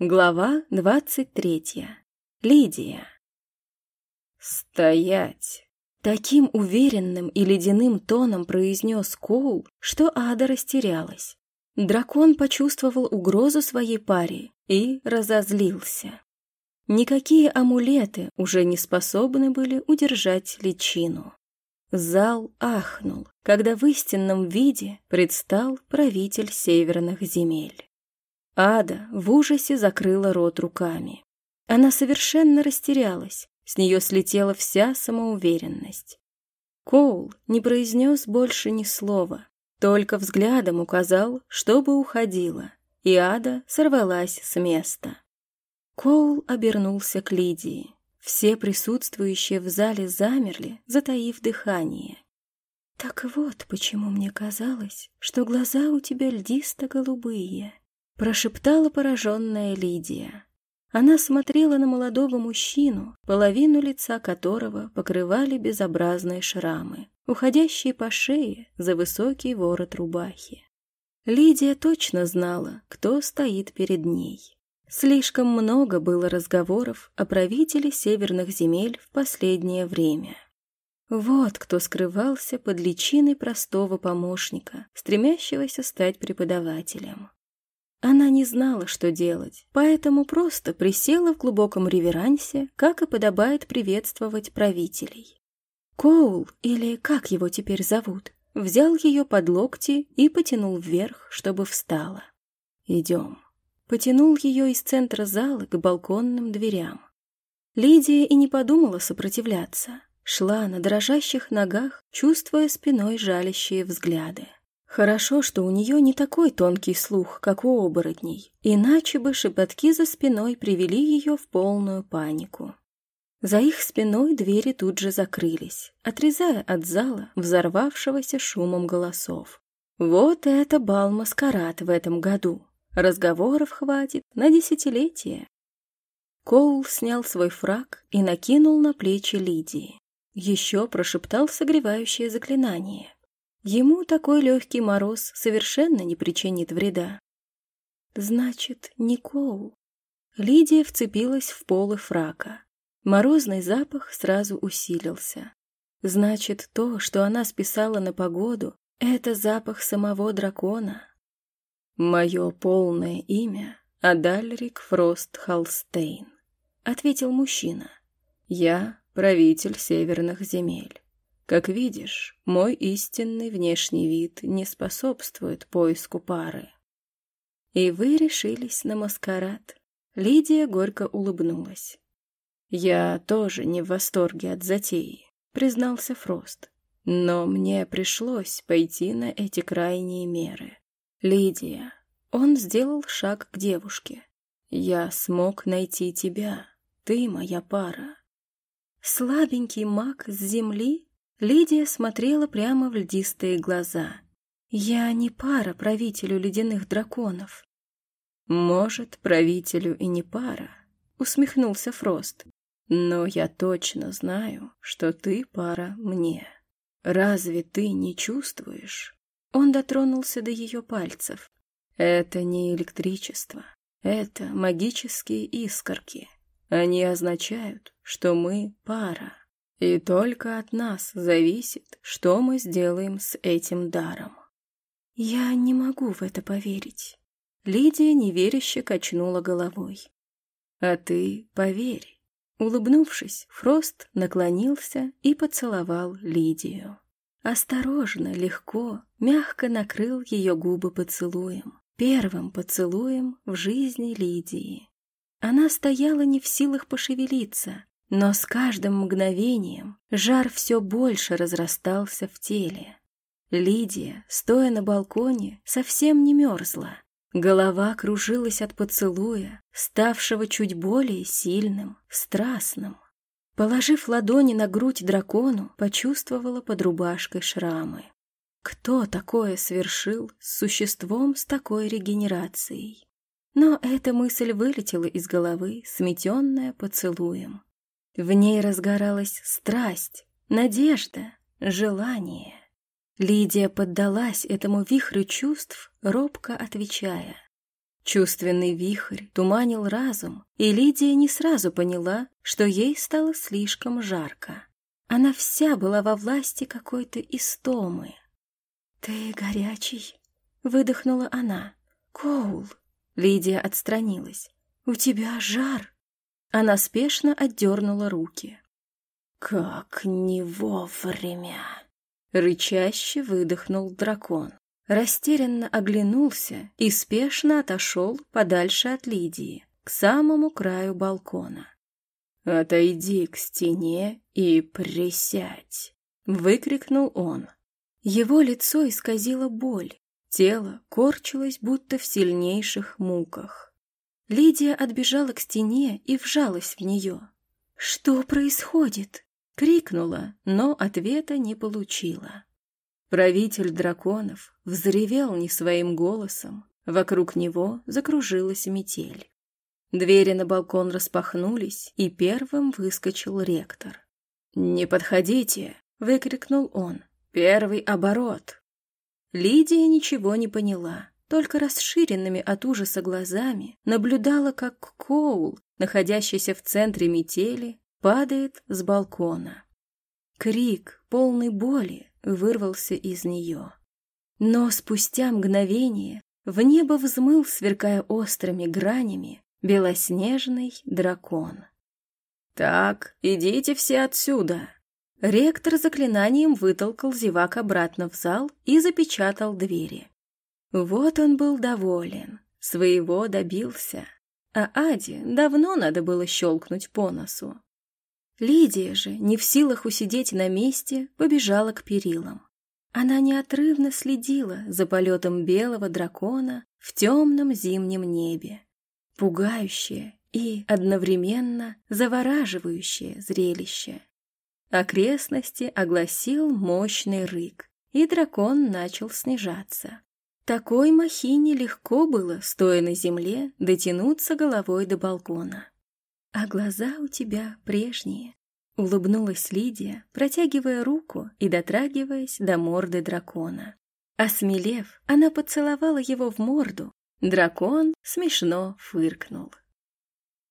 Глава двадцать третья. Лидия. «Стоять!» Таким уверенным и ледяным тоном произнес Коул, что Ада растерялась. Дракон почувствовал угрозу своей паре и разозлился. Никакие амулеты уже не способны были удержать личину. Зал ахнул, когда в истинном виде предстал правитель северных земель. Ада в ужасе закрыла рот руками. Она совершенно растерялась, с нее слетела вся самоуверенность. Коул не произнес больше ни слова, только взглядом указал, чтобы уходила, и Ада сорвалась с места. Коул обернулся к Лидии. Все присутствующие в зале замерли, затаив дыхание. «Так вот, почему мне казалось, что глаза у тебя льдисто-голубые», прошептала пораженная Лидия. Она смотрела на молодого мужчину, половину лица которого покрывали безобразные шрамы, уходящие по шее за высокий ворот рубахи. Лидия точно знала, кто стоит перед ней. Слишком много было разговоров о правителе северных земель в последнее время. Вот кто скрывался под личиной простого помощника, стремящегося стать преподавателем. Она не знала, что делать, поэтому просто присела в глубоком реверансе, как и подобает приветствовать правителей. Коул, или как его теперь зовут, взял ее под локти и потянул вверх, чтобы встала. «Идем». Потянул ее из центра зала к балконным дверям. Лидия и не подумала сопротивляться. Шла на дрожащих ногах, чувствуя спиной жалящие взгляды. Хорошо, что у нее не такой тонкий слух, как у оборотней, иначе бы шепотки за спиной привели ее в полную панику. За их спиной двери тут же закрылись, отрезая от зала взорвавшегося шумом голосов. Вот это бал-маскарад в этом году. Разговоров хватит на десятилетие. Коул снял свой фраг и накинул на плечи Лидии. Еще прошептал согревающее заклинание. Ему такой легкий мороз совершенно не причинит вреда. Значит, Никол. Лидия вцепилась в полы фрака. Морозный запах сразу усилился. Значит, то, что она списала на погоду, это запах самого дракона. Мое полное имя — Адальрик Фрост Халстейн, — ответил мужчина. Я правитель северных земель. Как видишь, мой истинный внешний вид не способствует поиску пары. И вы решились на маскарад. Лидия горько улыбнулась. Я тоже не в восторге от затеи, признался Фрост. Но мне пришлось пойти на эти крайние меры. Лидия, он сделал шаг к девушке. Я смог найти тебя. Ты моя пара. Слабенький маг с земли Лидия смотрела прямо в льдистые глаза. «Я не пара правителю ледяных драконов». «Может, правителю и не пара», — усмехнулся Фрост. «Но я точно знаю, что ты пара мне. Разве ты не чувствуешь?» Он дотронулся до ее пальцев. «Это не электричество, это магические искорки. Они означают, что мы пара». И только от нас зависит, что мы сделаем с этим даром. Я не могу в это поверить. Лидия неверяще качнула головой. А ты поверь. Улыбнувшись, Фрост наклонился и поцеловал Лидию. Осторожно, легко, мягко накрыл ее губы поцелуем. Первым поцелуем в жизни Лидии. Она стояла не в силах пошевелиться, но с каждым мгновением жар все больше разрастался в теле. Лидия, стоя на балконе, совсем не мерзла. Голова кружилась от поцелуя, ставшего чуть более сильным, страстным. Положив ладони на грудь дракону, почувствовала под рубашкой шрамы. Кто такое свершил с существом с такой регенерацией? Но эта мысль вылетела из головы, сметенная поцелуем. В ней разгоралась страсть, надежда, желание. Лидия поддалась этому вихрю чувств, робко отвечая. Чувственный вихрь туманил разум, и Лидия не сразу поняла, что ей стало слишком жарко. Она вся была во власти какой-то истомы. «Ты горячий», — выдохнула она. «Коул». Лидия отстранилась. «У тебя жар». Она спешно отдернула руки. «Как не вовремя!» Рычаще выдохнул дракон. Растерянно оглянулся и спешно отошел подальше от Лидии, к самому краю балкона. «Отойди к стене и присядь!» — выкрикнул он. Его лицо исказило боль, тело корчилось будто в сильнейших муках. Лидия отбежала к стене и вжалась в нее. «Что происходит?» — крикнула, но ответа не получила. Правитель драконов взревел не своим голосом, вокруг него закружилась метель. Двери на балкон распахнулись, и первым выскочил ректор. «Не подходите!» — выкрикнул он. «Первый оборот!» Лидия ничего не поняла, только расширенными от ужаса глазами наблюдала, как Коул, находящийся в центре метели, падает с балкона. Крик, полный боли, вырвался из нее. Но спустя мгновение в небо взмыл, сверкая острыми гранями, белоснежный дракон. «Так, идите все отсюда!» Ректор заклинанием вытолкал зевак обратно в зал и запечатал двери. Вот он был доволен, своего добился. А Аде давно надо было щелкнуть по носу. Лидия же, не в силах усидеть на месте, побежала к перилам. Она неотрывно следила за полетом белого дракона в темном зимнем небе. Пугающее и одновременно завораживающее зрелище. Окрестности огласил мощный рык, и дракон начал снижаться. Такой махине легко было, стоя на земле, дотянуться головой до балкона. «А глаза у тебя прежние», — улыбнулась Лидия, протягивая руку и дотрагиваясь до морды дракона. Осмелев, она поцеловала его в морду. Дракон смешно фыркнул.